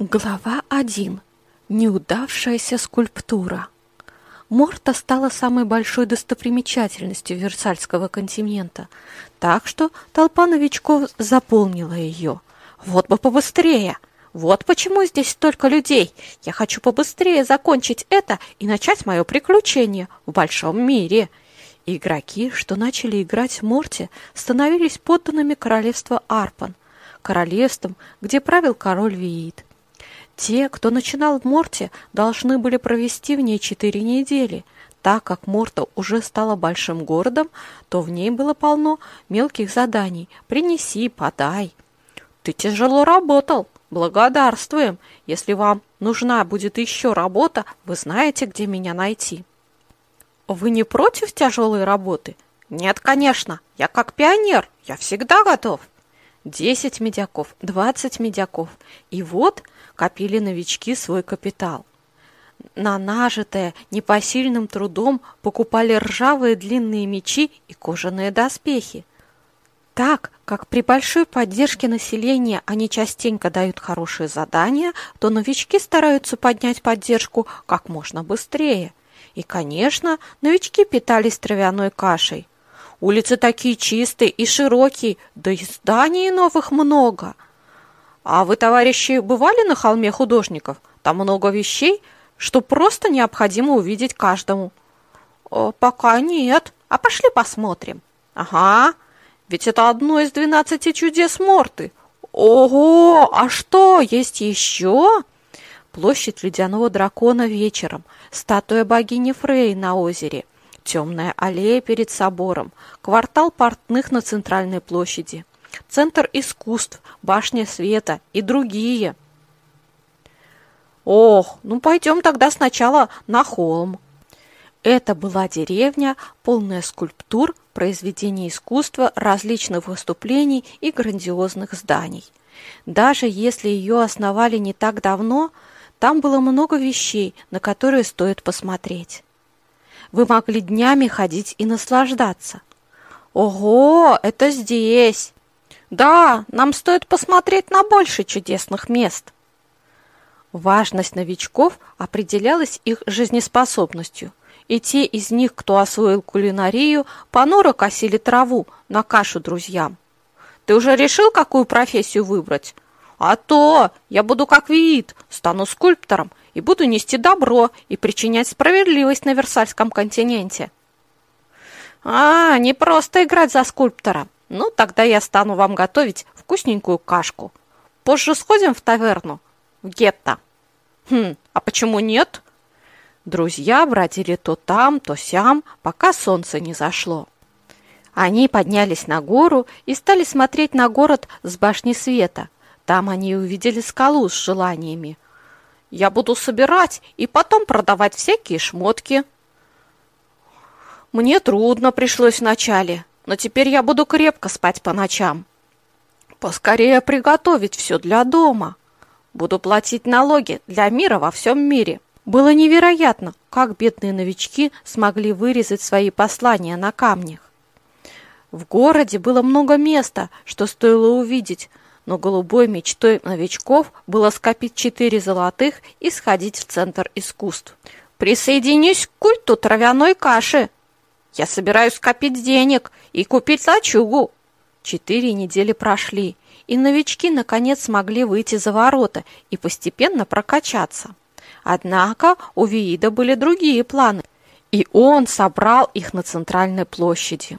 Глава 1. Неудавшаяся скульптура. Морта стала самой большой достопримечательностью Версальского континента, так что толпа новичков заполнила ее. Вот бы побыстрее! Вот почему здесь столько людей. Я хочу побыстрее закончить это и начать мое приключение в большом мире. Игроки, что начали играть в Морте, становились подданными королевства Арпан, королевством, где правил король Виит. Те, кто начинал в Морте, должны были провести в ней четыре недели. Так как Морта уже стала большим городом, то в ней было полно мелких заданий. Принеси, подай. Ты тяжело работал. Благодарствуем. Если вам нужна будет еще работа, вы знаете, где меня найти. Вы не против тяжелой работы? Нет, конечно. Я как пионер. Я всегда готов. Десять медяков, двадцать медяков. И вот копили новички свой капитал. На нажитое непосильным трудом покупали ржавые длинные мечи и кожаные доспехи. Так как при большой поддержке населения они частенько дают хорошие задания, то новички стараются поднять поддержку как можно быстрее. И, конечно, новички питались травяной кашей. Улицы такие чистые и широкие, да и зданий новых много – а вы, товарищи, бывали на холме художников? Там много вещей, что просто необходимо увидеть каждому. О, пока нет. А пошли посмотрим. Ага, ведь это одно из двенадцати чудес Морты. Ого, а что, есть еще? Площадь ледяного дракона вечером, статуя богини Фрей на озере, темная аллея перед собором, квартал портных на центральной площади – Центр искусств, Башня света и другие. Ох, ну пойдем тогда сначала на холм. Это была деревня, полная скульптур, произведений искусства, различных выступлений и грандиозных зданий. Даже если ее основали не так давно, там было много вещей, на которые стоит посмотреть. Вы могли днями ходить и наслаждаться. Ого, это здесь! Да, нам стоит посмотреть на больше чудесных мест. Важность новичков определялась их жизнеспособностью, и те из них, кто освоил кулинарию, понуро косили траву на кашу друзьям. Ты уже решил, какую профессию выбрать? А то я буду как Виит, стану скульптором и буду нести добро и причинять справедливость на Версальском континенте. А, не просто играть за скульптора, ну, тогда я стану вам готовить вкусненькую кашку. Позже сходим в таверну, в гетто. Хм, а почему нет? Друзья бродили то там, то сям, пока солнце не зашло. Они поднялись на гору и стали смотреть на город с башни света. Там они увидели скалу с желаниями. Я буду собирать и потом продавать всякие шмотки. Мне трудно пришлось вначале, но теперь я буду крепко спать по ночам. Поскорее приготовить все для дома. Буду платить налоги для мира во всем мире. Было невероятно, как бедные новички смогли вырезать свои послания на камнях. В городе было много места, что стоило увидеть, но голубой мечтой новичков было скопить четыре золотых и сходить в Центр искусств. «Присоединюсь к культу травяной каши», я собираюсь копить денег и купить лачугу. Четыре недели прошли, и новички наконец смогли выйти за ворота и постепенно прокачаться. Однако у Виида были другие планы, и он собрал их на центральной площади.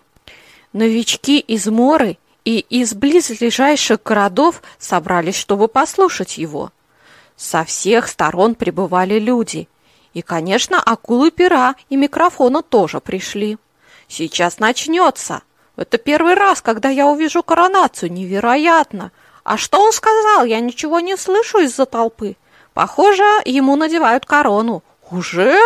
Новички из Моры и из близлежащих городов собрались, чтобы послушать его. Со всех сторон прибывали люди – и, конечно, акулы пера и микрофона тоже пришли. Сейчас начнется. Это первый раз, когда я увижу коронацию. Невероятно. А что он сказал? Я ничего не слышу из-за толпы. Похоже, ему надевают корону. Уже?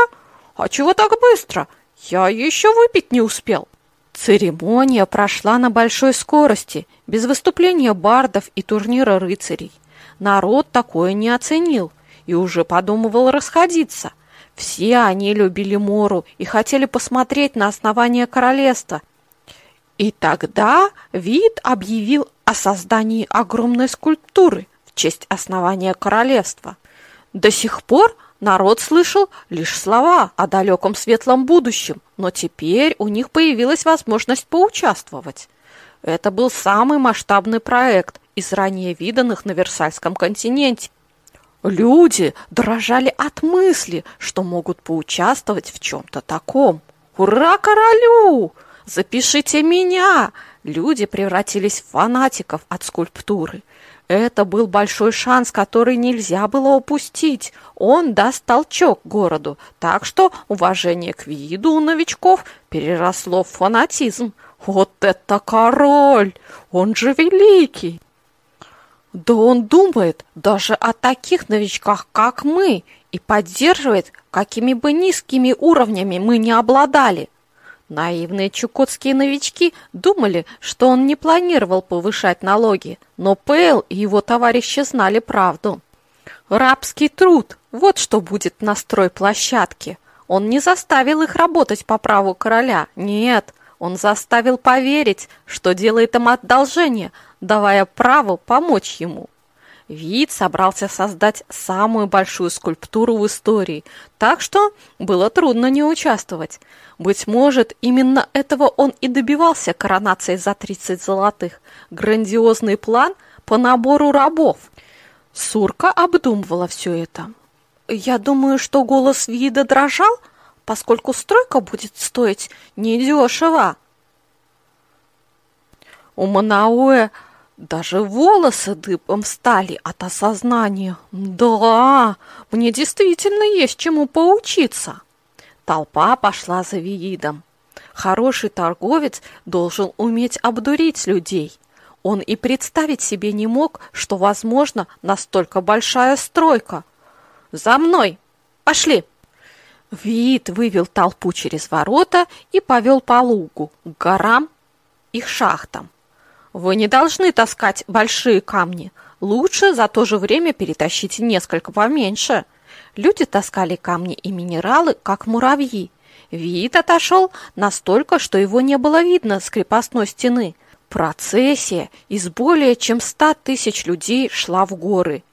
А чего так быстро? Я еще выпить не успел. Церемония прошла на большой скорости, без выступления бардов и турнира рыцарей. Народ такое не оценил и уже подумывал расходиться – все они любили Мору и хотели посмотреть на основание королевства. И тогда Вид объявил о создании огромной скульптуры в честь основания королевства. До сих пор народ слышал лишь слова о далеком светлом будущем, но теперь у них появилась возможность поучаствовать. Это был самый масштабный проект из ранее виданных на Версальском континенте. Люди дрожали от мысли, что могут поучаствовать в чем-то таком. «Ура королю! Запишите меня!» Люди превратились в фанатиков от скульптуры. Это был большой шанс, который нельзя было упустить. Он даст толчок городу, так что уважение к виду у новичков переросло в фанатизм. Вот это король! Он же великий! Да он думает даже о таких новичках, как мы, и поддерживает, какими бы низкими уровнями мы не обладали. Наивные чукотские новички думали, что он не планировал повышать налоги, но Пэл и его товарищи знали правду. Рабский труд – вот что будет на стройплощадке. Он не заставил их работать по праву короля, нет, он заставил поверить, что делает им одолжение, давая право помочь ему. Вид собрался создать самую большую скульптуру в истории, так что было трудно не участвовать. Быть может, именно этого он и добивался коронацией за 30 золотых. Грандиозный план по набору рабов. Сурка обдумывала все это. Я думаю, что голос вида дрожал, поскольку стройка будет стоить недешево. У Манауэ даже волосы дыбом стали от осознания. Да, мне действительно есть чему поучиться. Толпа пошла за Виидом. Хороший торговец должен уметь обдурить людей. Он и представить себе не мог, что возможно настолько большая стройка. «За мной! Пошли!» Виит вывел толпу через ворота и повел по лугу, к горам, их шахтам. Вы не должны таскать большие камни. Лучше за то же время перетащите несколько поменьше. Люди таскали камни и минералы, как муравьи. Вид отошел настолько, что его не было видно с крепостной стены. Процессия из более чем ста тысяч людей шла в горы.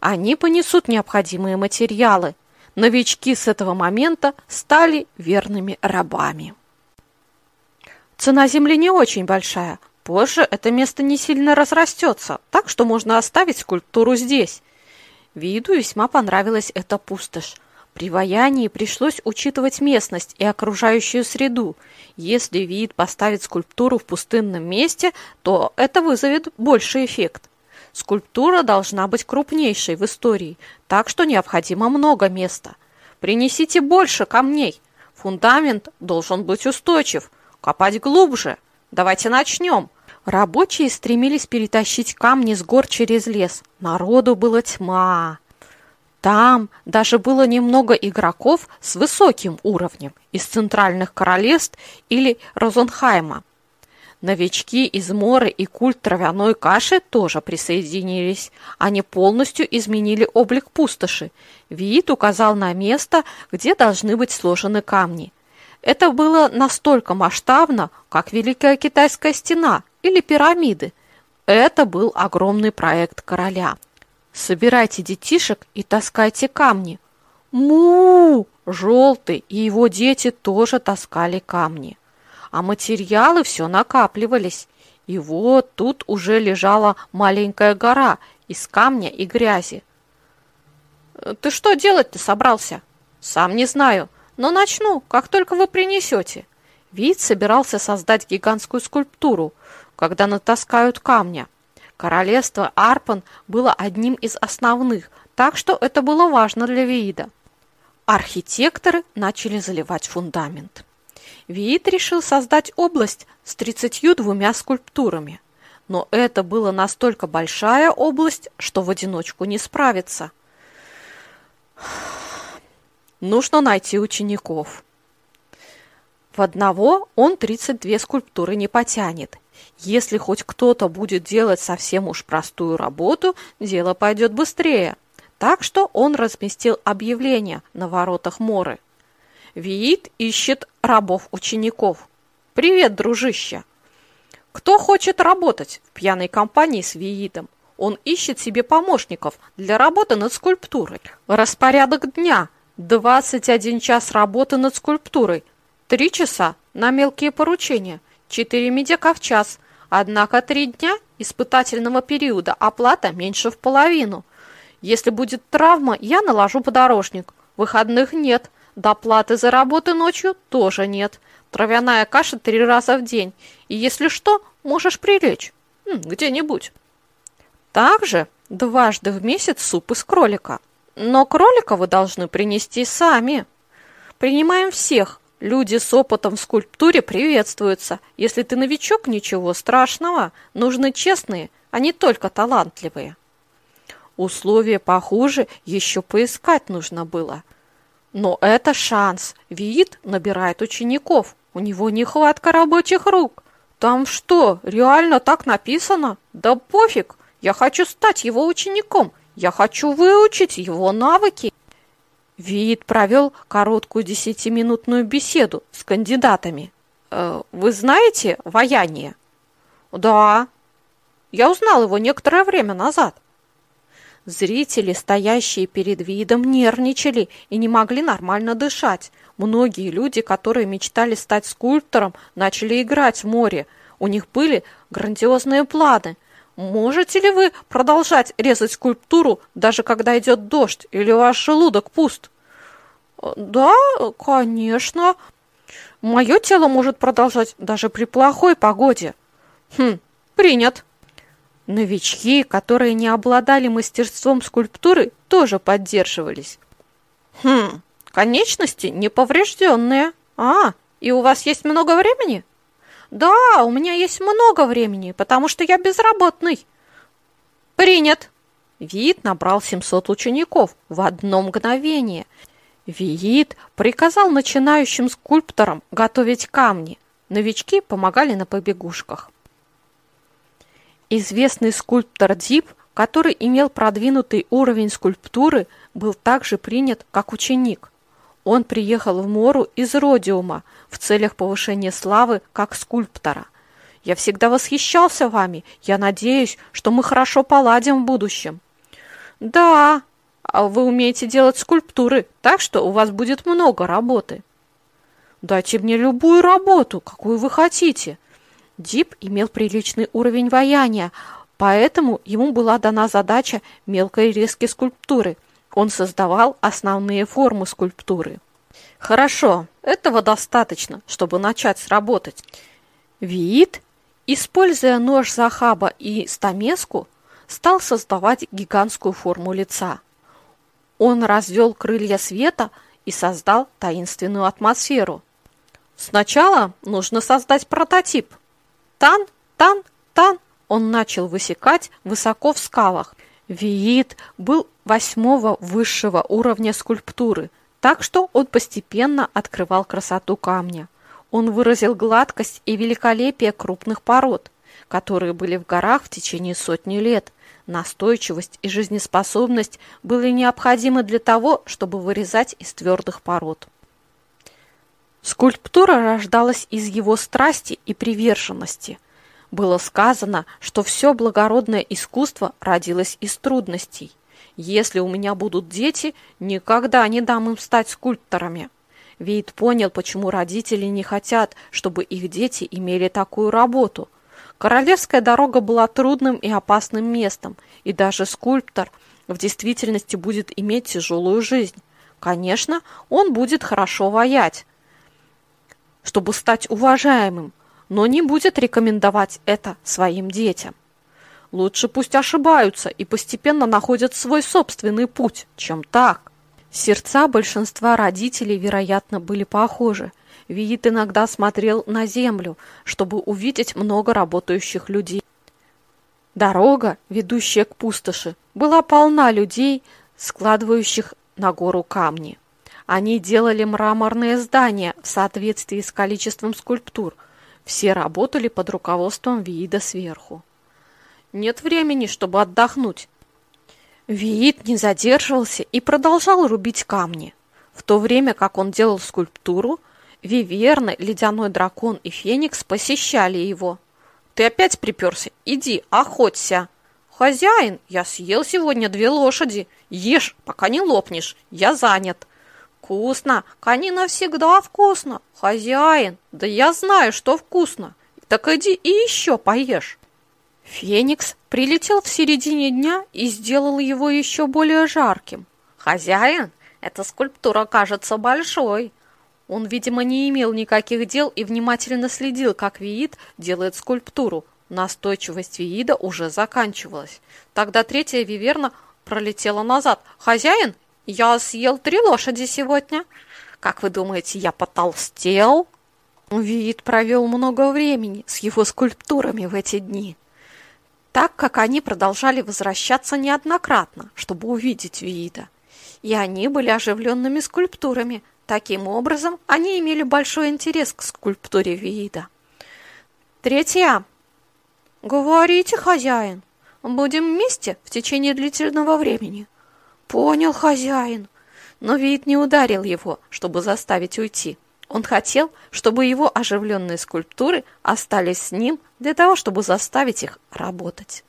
Они понесут необходимые материалы. Новички с этого момента стали верными рабами. Цена земли не очень большая, Позже это место не сильно разрастется, так что можно оставить скульптуру здесь. Виду весьма понравилась эта пустошь. При ваянии пришлось учитывать местность и окружающую среду. Если вид поставит скульптуру в пустынном месте, то это вызовет больший эффект. Скульптура должна быть крупнейшей в истории, так что необходимо много места. Принесите больше камней. Фундамент должен быть устойчив. Копать глубже. Давайте начнем. Рабочие стремились перетащить камни с гор через лес. Народу было тьма. Там даже было немного игроков с высоким уровнем из центральных королевств или Розенхайма. Новички из Моры и культ травяной каши тоже присоединились. Они полностью изменили облик пустоши. Виит указал на место, где должны быть сложены камни. Это было настолько масштабно, как Великая Китайская стена или пирамиды. Это был огромный проект короля. Собирайте детишек и таскайте камни. Му! Желтый и его дети тоже таскали камни. А материалы все накапливались. И вот тут уже лежала маленькая гора из камня и грязи. «Ты что делать-то собрался?» «Сам не знаю но начну, как только вы принесете. Вид собирался создать гигантскую скульптуру, когда натаскают камня. Королевство Арпан было одним из основных, так что это было важно для Виида. Архитекторы начали заливать фундамент. Виит решил создать область с 32 скульптурами. Но это была настолько большая область, что в одиночку не справиться. Нужно найти учеников. В одного он 32 скульптуры не потянет. Если хоть кто-то будет делать совсем уж простую работу, дело пойдет быстрее. Так что он разместил объявление на воротах Моры. Виит ищет рабов-учеников. «Привет, дружище!» Кто хочет работать в пьяной компании с Виитом? он ищет себе помощников для работы над скульптурой. Распорядок дня. 21 час работы над скульптурой. 3 часа на мелкие поручения. 4 медяка в час. Однако 3 дня испытательного периода оплата меньше в половину. Если будет травма, я наложу подорожник. Выходных нет. Доплаты за работу ночью тоже нет. Травяная каша три раза в день. И если что, можешь прилечь. Где-нибудь. Также дважды в месяц суп из кролика. Но кролика вы должны принести сами. Принимаем всех. Люди с опытом в скульптуре приветствуются. Если ты новичок, ничего страшного. Нужны честные, а не только талантливые. Условия похуже еще поискать нужно было. Но это шанс. Вид набирает учеников. У него нехватка рабочих рук. Там что, реально так написано? Да пофиг. Я хочу стать его учеником. Я хочу выучить его навыки. Виит провел короткую десятиминутную беседу с кандидатами. Э, «Вы знаете ваяние?» «Да, я узнал его некоторое время назад». Зрители, стоящие перед видом, нервничали и не могли нормально дышать. Многие люди, которые мечтали стать скульптором, начали играть в море. У них были грандиозные планы. Можете ли вы продолжать резать скульптуру, даже когда идет дождь, или ваш желудок пуст? Да, конечно. Мое тело может продолжать даже при плохой погоде. Хм, принят. Новички, которые не обладали мастерством скульптуры, тоже поддерживались. Хм, конечности неповрежденные. А, и у вас есть много времени? Да, у меня есть много времени, потому что я безработный. Принят. Вид набрал 700 учеников в одно мгновение. Виит приказал начинающим скульпторам готовить камни. Новички помогали на побегушках. Известный скульптор Дип, который имел продвинутый уровень скульптуры, был также принят как ученик. Он приехал в Мору из Родиума в целях повышения славы как скульптора. Я всегда восхищался вами. Я надеюсь, что мы хорошо поладим в будущем. Да, а вы умеете делать скульптуры, так что у вас будет много работы. Дайте мне любую работу, какую вы хотите. Дип имел приличный уровень ваяния, поэтому ему была дана задача мелкой резки скульптуры. Он создавал основные формы скульптуры. Хорошо, этого достаточно, чтобы начать работать. Виит, используя нож Захаба и стамеску, стал создавать гигантскую форму лица. Он развел крылья света и создал таинственную атмосферу. Сначала нужно создать прототип – Тан, тан, тан, он начал высекать высоко в скалах. Виит был восьмого высшего уровня скульптуры, так что он постепенно открывал красоту камня. Он выразил гладкость и великолепие крупных пород, которые были в горах в течение сотни лет. Настойчивость и жизнеспособность были необходимы для того, чтобы вырезать из твердых пород. Скульптура рождалась из его страсти и приверженности. Было сказано, что все благородное искусство родилось из трудностей. Если у меня будут дети, никогда не дам им стать скульпторами. Вейд понял, почему родители не хотят, чтобы их дети имели такую работу. Королевская дорога была трудным и опасным местом, и даже скульптор в действительности будет иметь тяжелую жизнь. Конечно, он будет хорошо воять, чтобы стать уважаемым, но не будет рекомендовать это своим детям. Лучше пусть ошибаются и постепенно находят свой собственный путь, чем так. Сердца большинства родителей, вероятно, были похожи. Виит иногда смотрел на землю, чтобы увидеть много работающих людей. Дорога, ведущая к пустоши, была полна людей, складывающих на гору камни. Они делали мраморные здания в соответствии с количеством скульптур. Все работали под руководством Виида сверху. Нет времени, чтобы отдохнуть. Виид не задерживался и продолжал рубить камни. В то время, как он делал скульптуру, Виверны, Ледяной дракон и Феникс посещали его. «Ты опять приперся? Иди, охоться!» «Хозяин, я съел сегодня две лошади. Ешь, пока не лопнешь. Я занят». «Вкусно! Конина всегда вкусно! Хозяин, да я знаю, что вкусно! Так иди и еще поешь!» Феникс прилетел в середине дня и сделал его еще более жарким. «Хозяин, эта скульптура кажется большой!» Он, видимо, не имел никаких дел и внимательно следил, как Виит делает скульптуру, Настойчивость Виида уже заканчивалась. Тогда третья виверна пролетела назад. «Хозяин, я съел три лошади сегодня. Как вы думаете, я потолстел?» Виит провел много времени с его скульптурами в эти дни, так как они продолжали возвращаться неоднократно, чтобы увидеть Виида. И они были оживленными скульптурами. Таким образом, они имели большой интерес к скульптуре Виида. Третья «Говорите, хозяин, будем вместе в течение длительного времени». «Понял, хозяин». Но вид не ударил его, чтобы заставить уйти. Он хотел, чтобы его оживленные скульптуры остались с ним для того, чтобы заставить их работать.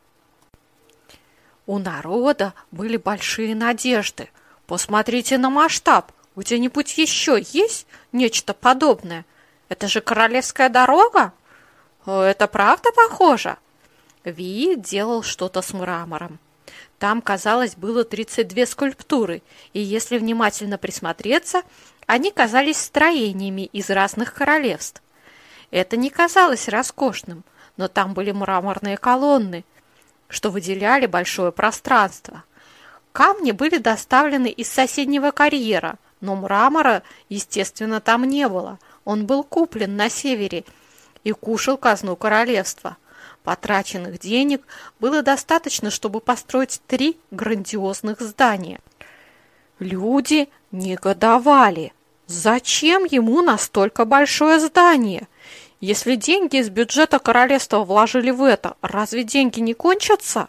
У народа были большие надежды. Посмотрите на масштаб. Где-нибудь еще есть нечто подобное? Это же королевская дорога? Это правда похоже? Ви делал что-то с мрамором. Там, казалось, было 32 скульптуры, и если внимательно присмотреться, они казались строениями из разных королевств. Это не казалось роскошным, но там были мраморные колонны, что выделяли большое пространство. Камни были доставлены из соседнего карьера, но мрамора, естественно, там не было. Он был куплен на севере и кушал казну королевства. Потраченных денег было достаточно, чтобы построить три грандиозных здания. Люди негодовали. Зачем ему настолько большое здание? Если деньги из бюджета королевства вложили в это, разве деньги не кончатся?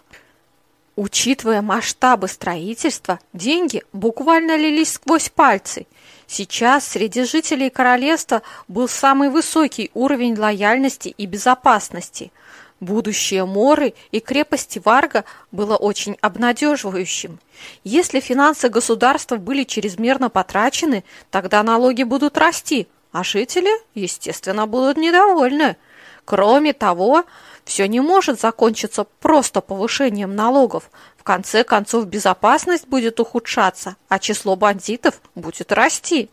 Учитывая масштабы строительства, деньги буквально лились сквозь пальцы. Сейчас среди жителей королевства был самый высокий уровень лояльности и безопасности – Будущее Моры и крепости Варга было очень обнадеживающим. Если финансы государства были чрезмерно потрачены, тогда налоги будут расти, а жители, естественно, будут недовольны. Кроме того, все не может закончиться просто повышением налогов. В конце концов, безопасность будет ухудшаться, а число бандитов будет расти.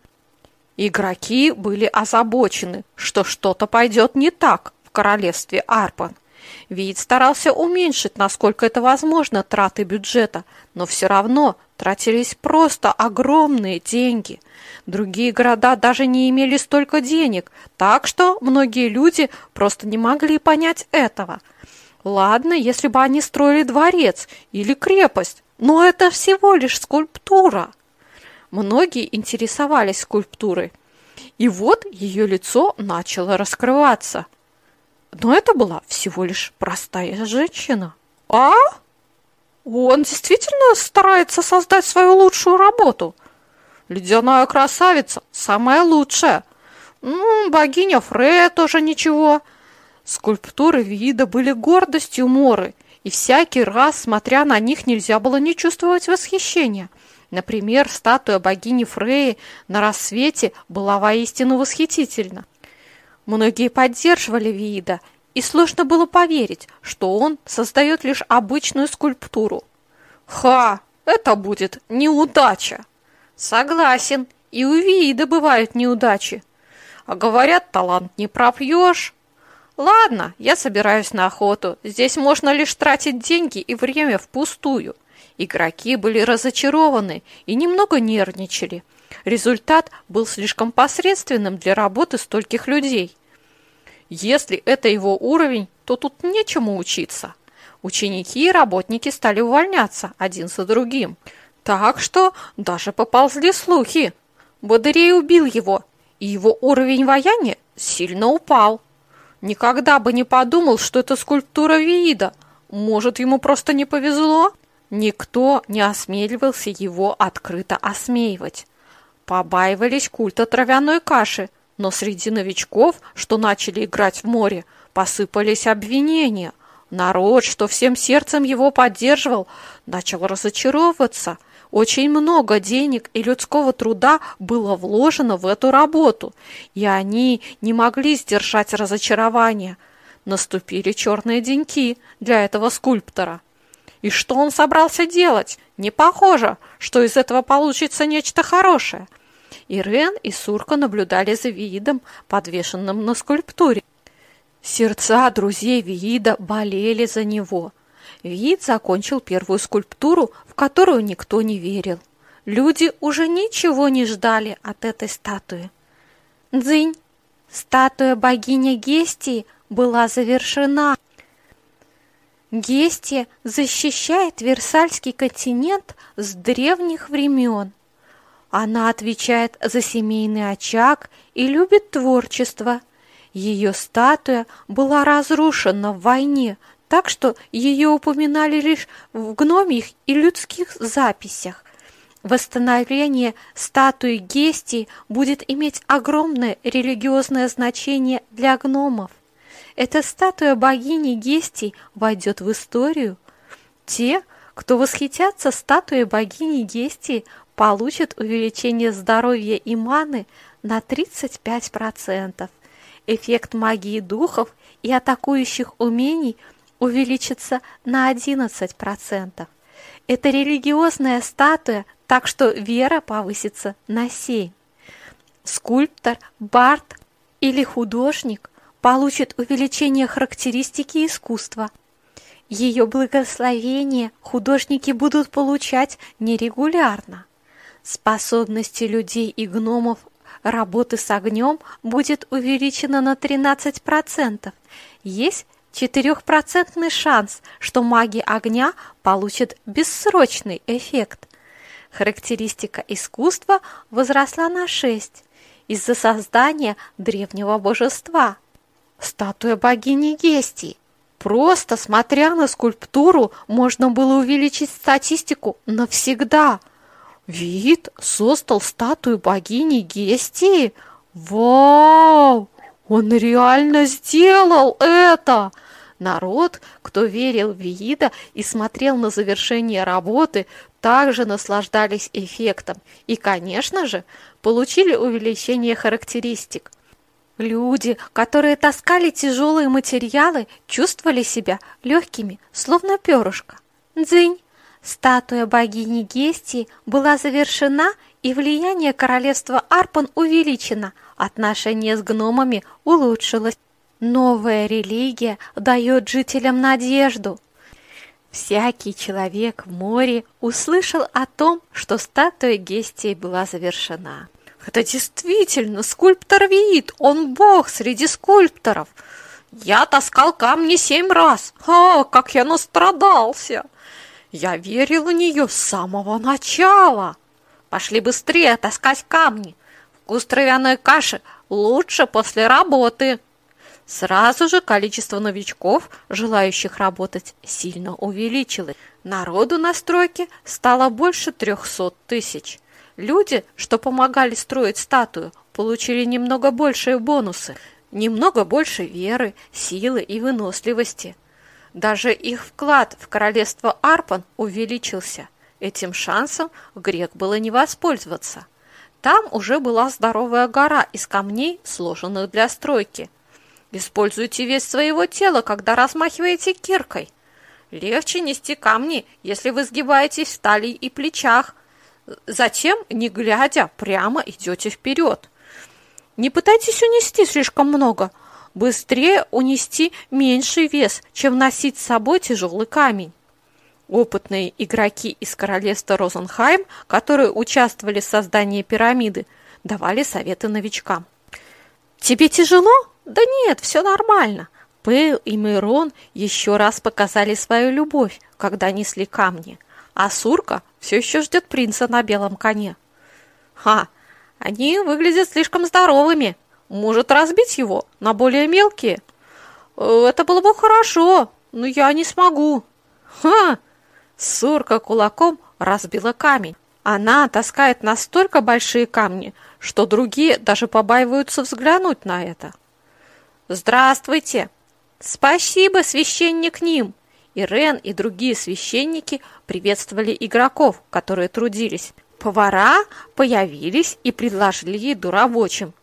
Игроки были озабочены, что что-то пойдет не так в королевстве Арпан. Вид старался уменьшить, насколько это возможно, траты бюджета, но все равно тратились просто огромные деньги. Другие города даже не имели столько денег, так что многие люди просто не могли понять этого. Ладно, если бы они строили дворец или крепость, но это всего лишь скульптура. Многие интересовались скульптурой. И вот ее лицо начало раскрываться – но это была всего лишь простая женщина. А? Он действительно старается создать свою лучшую работу. Ледяная красавица, самая лучшая. Ну, богиня Фрея тоже ничего. Скульптуры вида были гордостью Моры, и всякий раз, смотря на них, нельзя было не чувствовать восхищения. Например, статуя богини Фреи на рассвете была воистину восхитительна. Многие поддерживали Виида, и сложно было поверить, что он создает лишь обычную скульптуру. Ха, это будет неудача. Согласен, и у Виида бывают неудачи. А говорят, талант не пропьешь. Ладно, я собираюсь на охоту. Здесь можно лишь тратить деньги и время впустую. Игроки были разочарованы и немного нервничали. Результат был слишком посредственным для работы стольких людей. Если это его уровень, то тут нечему учиться. Ученики и работники стали увольняться один за другим. Так что даже поползли слухи. Бодырей убил его, и его уровень вояния сильно упал. Никогда бы не подумал, что это скульптура Виида. Может, ему просто не повезло? Никто не осмеливался его открыто осмеивать побаивались культа травяной каши, но среди новичков, что начали играть в море, посыпались обвинения. Народ, что всем сердцем его поддерживал, начал разочаровываться. Очень много денег и людского труда было вложено в эту работу, и они не могли сдержать разочарование. Наступили черные деньки для этого скульптора. И что он собрался делать? Не похоже, что из этого получится нечто хорошее. Ирен и Сурка наблюдали за видом, подвешенным на скульптуре. Сердца друзей Виида болели за него. Виид закончил первую скульптуру, в которую никто не верил. Люди уже ничего не ждали от этой статуи. Дзынь! Статуя богини Гестии была завершена. Гестия защищает Версальский континент с древних времен. Она отвечает за семейный очаг и любит творчество – ее статуя была разрушена в войне, так что ее упоминали лишь в гномьих и людских записях. Восстановление статуи Гестии будет иметь огромное религиозное значение для гномов. Эта статуя богини Гестии войдет в историю. Те, кто восхитятся статуей богини Гестии, получат увеличение здоровья и маны на 35% эффект магии духов и атакующих умений увеличится на 11%. Это религиозная статуя, так что вера повысится на 7. Скульптор, бард или художник получит увеличение характеристики искусства. Ее благословение художники будут получать нерегулярно. Способности людей и гномов работы с огнем будет увеличена на 13%. Есть 4% шанс, что маги огня получат бессрочный эффект. Характеристика искусства возросла на 6 из-за создания древнего божества. Статуя богини Гестии. Просто смотря на скульптуру, можно было увеличить статистику навсегда – Вид создал статую богини Гестии? Вау! Он реально сделал это! Народ, кто верил в Виида и смотрел на завершение работы, также наслаждались эффектом и, конечно же, получили увеличение характеристик. Люди, которые таскали тяжелые материалы, чувствовали себя легкими, словно перышко. Дзынь! Статуя богини Гестии была завершена, и влияние королевства Арпан увеличено, отношения с гномами улучшилось. Новая религия дает жителям надежду. Всякий человек в море услышал о том, что статуя Гестии была завершена. Это действительно скульптор Виит, он бог среди скульпторов. Я таскал камни семь раз. О, как я настрадался! Я верил в нее с самого начала. Пошли быстрее таскать камни. Вкус травяной каши лучше после работы. Сразу же количество новичков, желающих работать, сильно увеличилось. Народу на стройке стало больше трехсот тысяч. Люди, что помогали строить статую, получили немного большие бонусы, немного больше веры, силы и выносливости. Даже их вклад в королевство Арпан увеличился. Этим шансом грек было не воспользоваться. Там уже была здоровая гора из камней, сложенных для стройки. Используйте вес своего тела, когда размахиваете киркой. Легче нести камни, если вы сгибаетесь в талии и плечах. Затем, не глядя, прямо идете вперед. Не пытайтесь унести слишком много – быстрее унести меньший вес, чем носить с собой тяжелый камень. Опытные игроки из королевства Розенхайм, которые участвовали в создании пирамиды, давали советы новичкам. «Тебе тяжело? Да нет, все нормально». Пейл и Мейрон еще раз показали свою любовь, когда несли камни, а Сурка все еще ждет принца на белом коне. «Ха! Они выглядят слишком здоровыми», может разбить его на более мелкие? Э, это было бы хорошо, но я не смогу. Ха! Сурка кулаком разбила камень. Она таскает настолько большие камни, что другие даже побаиваются взглянуть на это. «Здравствуйте!» Спасибо, священник Ним! Ирен и другие священники приветствовали игроков, которые трудились. Повара появились и предложили еду рабочим,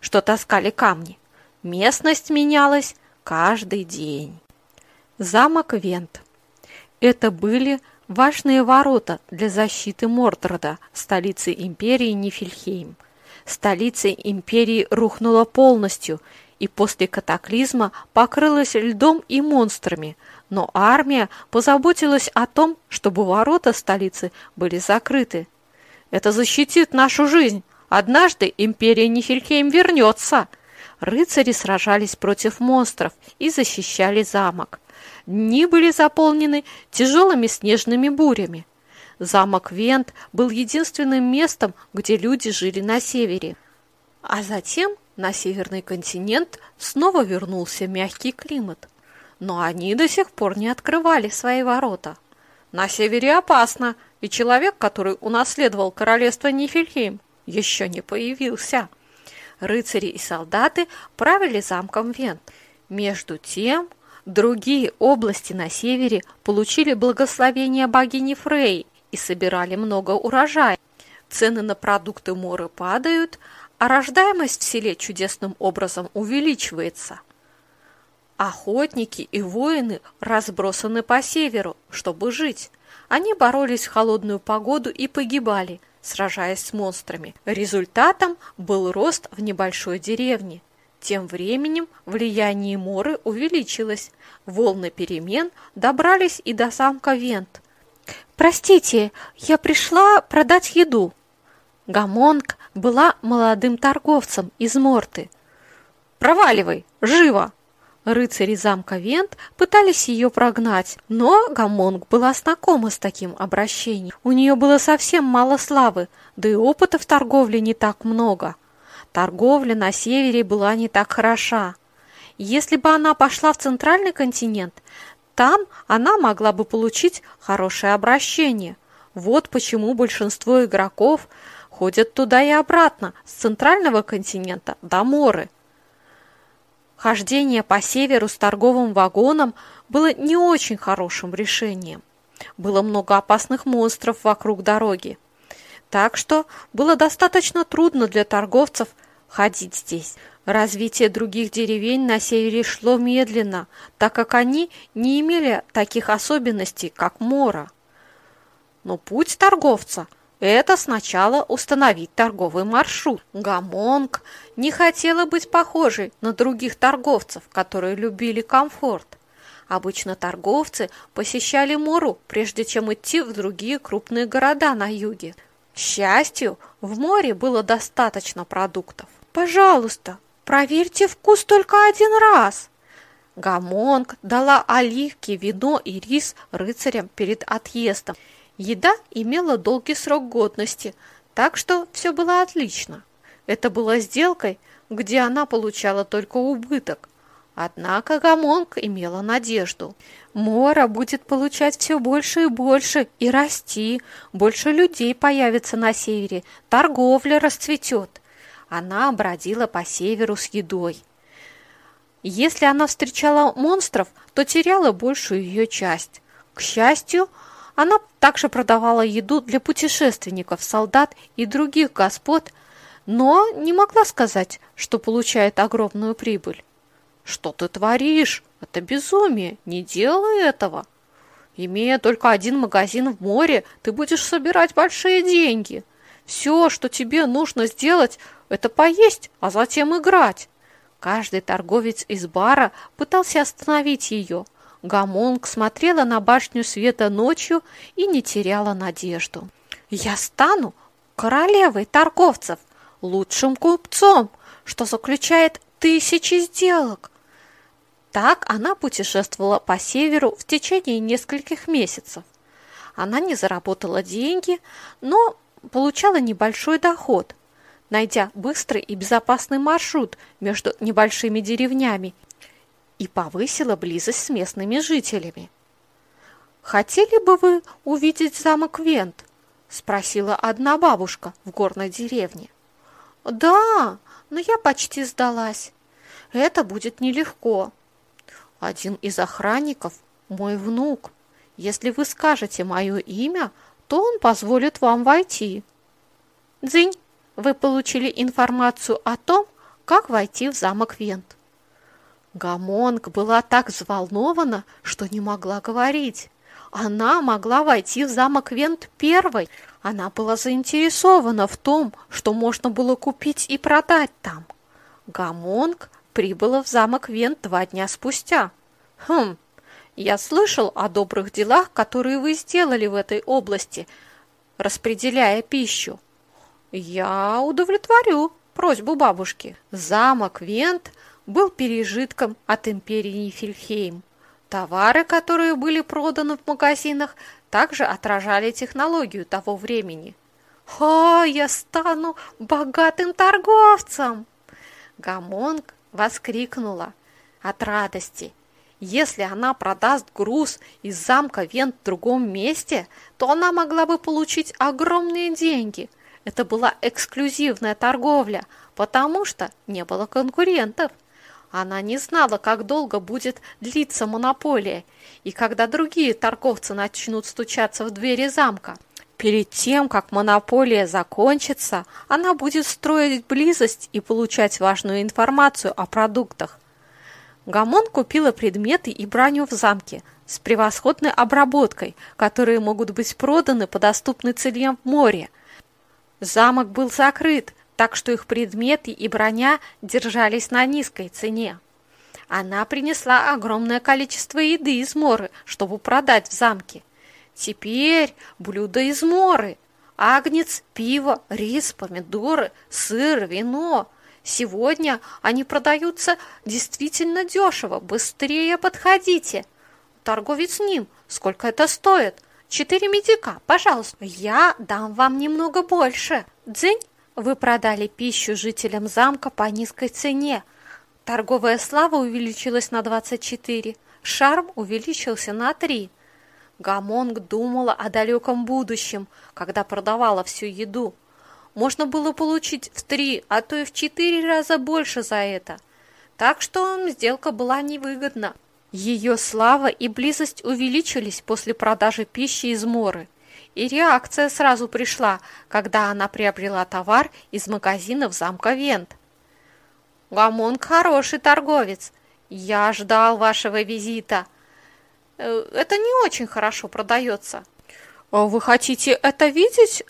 что таскали камни. Местность менялась каждый день. Замок Вент. Это были важные ворота для защиты Мордорда, столицы империи Нифельхейм. Столица империи рухнула полностью и после катаклизма покрылась льдом и монстрами, но армия позаботилась о том, чтобы ворота столицы были закрыты. Это защитит нашу жизнь. Однажды империя Нифельхейм вернется. Рыцари сражались против монстров и защищали замок. Дни были заполнены тяжелыми снежными бурями. Замок Вент был единственным местом, где люди жили на севере. А затем на северный континент снова вернулся мягкий климат. Но они до сих пор не открывали свои ворота. На севере опасно, и человек, который унаследовал королевство Нифельхейм, еще не появился. Рыцари и солдаты правили замком Вент. Между тем, другие области на севере получили благословение богини Фрей и собирали много урожая. Цены на продукты моря падают, а рождаемость в селе чудесным образом увеличивается. Охотники и воины разбросаны по северу, чтобы жить. Они боролись в холодную погоду и погибали, сражаясь с монстрами. Результатом был рост в небольшой деревне. Тем временем влияние Моры увеличилось. Волны перемен добрались и до самка Вент. «Простите, я пришла продать еду». Гамонг была молодым торговцем из Морты. «Проваливай, живо!» Рыцари замка Вент пытались ее прогнать, но Гамонг была знакома с таким обращением. У нее было совсем мало славы, да и опыта в торговле не так много. Торговля на севере была не так хороша. Если бы она пошла в центральный континент, там она могла бы получить хорошее обращение. Вот почему большинство игроков ходят туда и обратно, с центрального континента до Моры. Хождение по северу с торговым вагоном было не очень хорошим решением. Было много опасных монстров вокруг дороги. Так что было достаточно трудно для торговцев ходить здесь. Развитие других деревень на севере шло медленно, так как они не имели таких особенностей, как Мора. Но путь торговца это сначала установить торговый маршрут. Гамонг не хотела быть похожей на других торговцев, которые любили комфорт. Обычно торговцы посещали Мору, прежде чем идти в другие крупные города на юге. К счастью, в море было достаточно продуктов. «Пожалуйста, проверьте вкус только один раз!» Гамонг дала оливки, вино и рис рыцарям перед отъездом. Еда имела долгий срок годности, так что все было отлично. Это было сделкой, где она получала только убыток. Однако Гамонг имела надежду. Мора будет получать все больше и больше и расти. Больше людей появится на севере, торговля расцветет. Она бродила по северу с едой. Если она встречала монстров, то теряла большую ее часть. К счастью, она также продавала еду для путешественников, солдат и других господ, но не могла сказать, что получает огромную прибыль. «Что ты творишь? Это безумие! Не делай этого!» Имея только один магазин в море, ты будешь собирать большие деньги. Все, что тебе нужно сделать, это поесть, а затем играть. Каждый торговец из бара пытался остановить ее, Гамонг смотрела на башню света ночью и не теряла надежду. «Я стану королевой торговцев, лучшим купцом, что заключает тысячи сделок». Так она путешествовала по северу в течение нескольких месяцев. Она не заработала деньги, но получала небольшой доход, найдя быстрый и безопасный маршрут между небольшими деревнями и повысила близость с местными жителями. «Хотели бы вы увидеть замок Вент?» – спросила одна бабушка в горной деревне. «Да, но я почти сдалась. Это будет нелегко». Один из охранников – мой внук. Если вы скажете мое имя, то он позволит вам войти. Дзынь, вы получили информацию о том, как войти в замок Вент. Гамонг была так взволнована, что не могла говорить. Она могла войти в замок Вент первой. Она была заинтересована в том, что можно было купить и продать там. Гамонг прибыла в замок Вент два дня спустя. Хм, я слышал о добрых делах, которые вы сделали в этой области, распределяя пищу. Я удовлетворю просьбу бабушки. Замок Вент был пережитком от империи Нифельхейм. Товары, которые были проданы в магазинах, также отражали технологию того времени. «Ха, я стану богатым торговцем!» Гамонг воскликнула от радости. Если она продаст груз из замка Вент в другом месте, то она могла бы получить огромные деньги. Это была эксклюзивная торговля, потому что не было конкурентов. Она не знала, как долго будет длиться монополия, и когда другие торговцы начнут стучаться в двери замка. Перед тем, как монополия закончится, она будет строить близость и получать важную информацию о продуктах. Гамон купила предметы и броню в замке с превосходной обработкой, которые могут быть проданы по доступной цене в море. Замок был закрыт, так что их предметы и броня держались на низкой цене. Она принесла огромное количество еды из моры, чтобы продать в замке. Теперь блюда из моры. Агнец, пиво, рис, помидоры, сыр, вино. Сегодня они продаются действительно дешево. Быстрее подходите. Торговец с ним. Сколько это стоит? Четыре медика, пожалуйста. Я дам вам немного больше. Дзынь, вы продали пищу жителям замка по низкой цене. Торговая слава увеличилась на 24, шарм увеличился на 3. Гамонг думала о далеком будущем, когда продавала всю еду. Можно было получить в три, а то и в четыре раза больше за это. Так что сделка была невыгодна. Ее слава и близость увеличились после продажи пищи из Моры. И реакция сразу пришла, когда она приобрела товар из магазинов замка Вент. «Гамонг хороший торговец. Я ждал вашего визита. Э, это не очень хорошо продается». А «Вы хотите это видеть?»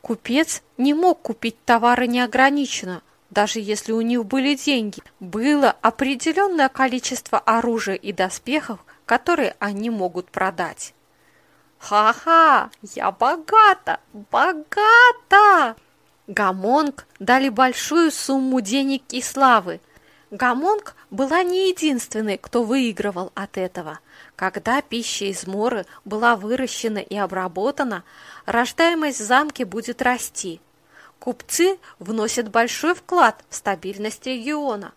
Купец не мог купить товары неограниченно, даже если у них были деньги. Было определенное количество оружия и доспехов, которые они могут продать. Ха-ха, я богата, богата! Гамонг дали большую сумму денег и славы. Гамонг была не единственной, кто выигрывал от этого. Когда пища из моры была выращена и обработана, рождаемость в замке будет расти. Купцы вносят большой вклад в стабильность региона.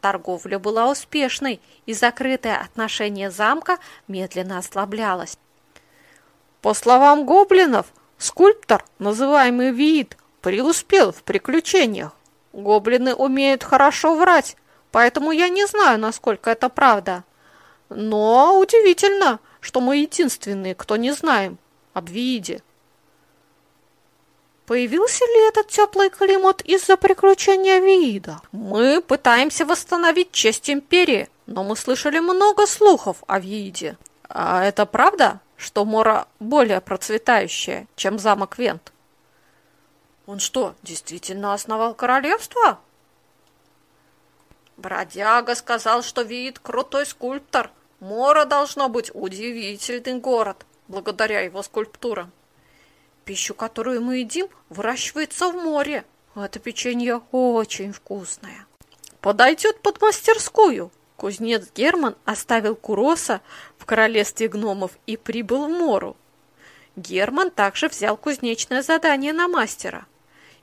Торговля была успешной, и закрытое отношение замка медленно ослаблялось. По словам гоблинов, скульптор, называемый Виит, преуспел в приключениях. Гоблины умеют хорошо врать, поэтому я не знаю, насколько это правда. Но удивительно, что мы единственные, кто не знаем об Вииде. Появился ли этот теплый климат из-за приключения Виида? Мы пытаемся восстановить честь империи, но мы слышали много слухов о Вииде. А это правда? Что Мора более процветающая, чем замок Вент. Он что, действительно основал королевство? Бродяга сказал, что видит крутой скульптор. Мора должно быть удивительный город, благодаря его скульптурам. Пищу, которую мы едим, выращивается в море. Это печенье очень вкусное. Подойдет под мастерскую. Кузнец Герман оставил Куроса в королевстве гномов и прибыл в Мору. Герман также взял кузнечное задание на мастера.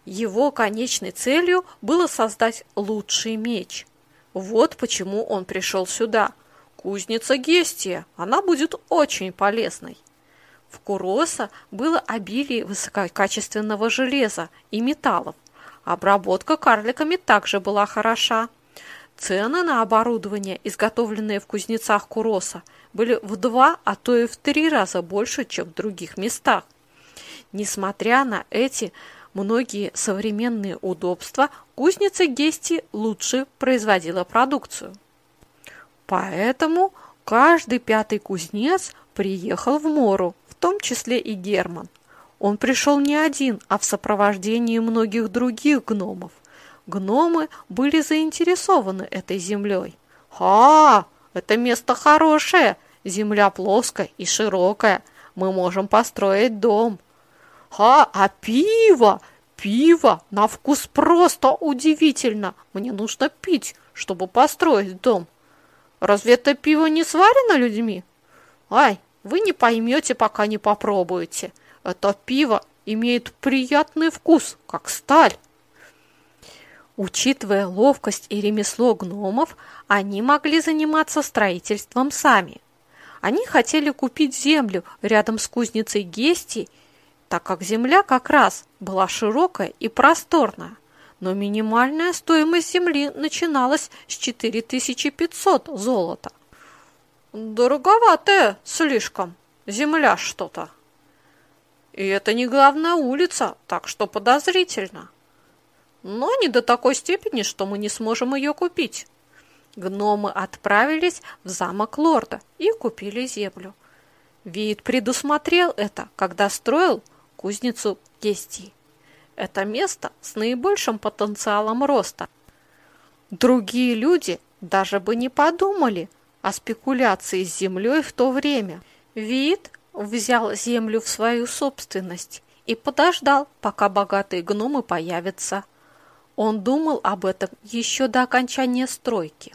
Его конечной целью было создать лучший меч. Вот почему он пришел сюда. Кузница Гестия, она будет очень полезной. В Куроса было обилие высококачественного железа и металлов. Обработка карликами также была хороша. Цены на оборудование, изготовленное в кузнецах Куроса, были в два, а то и в три раза больше, чем в других местах. Несмотря на эти многие современные удобства, кузница Гести лучше производила продукцию. Поэтому каждый пятый кузнец приехал в Мору, в том числе и Герман. Он пришел не один, а в сопровождении многих других гномов. Гномы были заинтересованы этой землей. «Ха! Это место хорошее! Земля плоская и широкая. Мы можем построить дом!» «Ха! А пиво! Пиво на вкус просто удивительно! Мне нужно пить, чтобы построить дом!» «Разве это пиво не сварено людьми?» «Ай, вы не поймете, пока не попробуете!» Это пиво имеет приятный вкус, как сталь. Учитывая ловкость и ремесло гномов, они могли заниматься строительством сами. Они хотели купить землю рядом с кузницей Гести, так как земля как раз была широкая и просторная. Но минимальная стоимость земли начиналась с 4500 золота. Дороговатая слишком, земля что-то. И это не главная улица, так что подозрительно. Но не до такой степени, что мы не сможем ее купить. Гномы отправились в замок лорда и купили землю. Вид предусмотрел это, когда строил кузницу Гестии. Это место с наибольшим потенциалом роста. Другие люди даже бы не подумали о спекуляции с землей в то время. Вид взял землю в свою собственность и подождал, пока богатые гномы появятся. Он думал об этом еще до окончания стройки.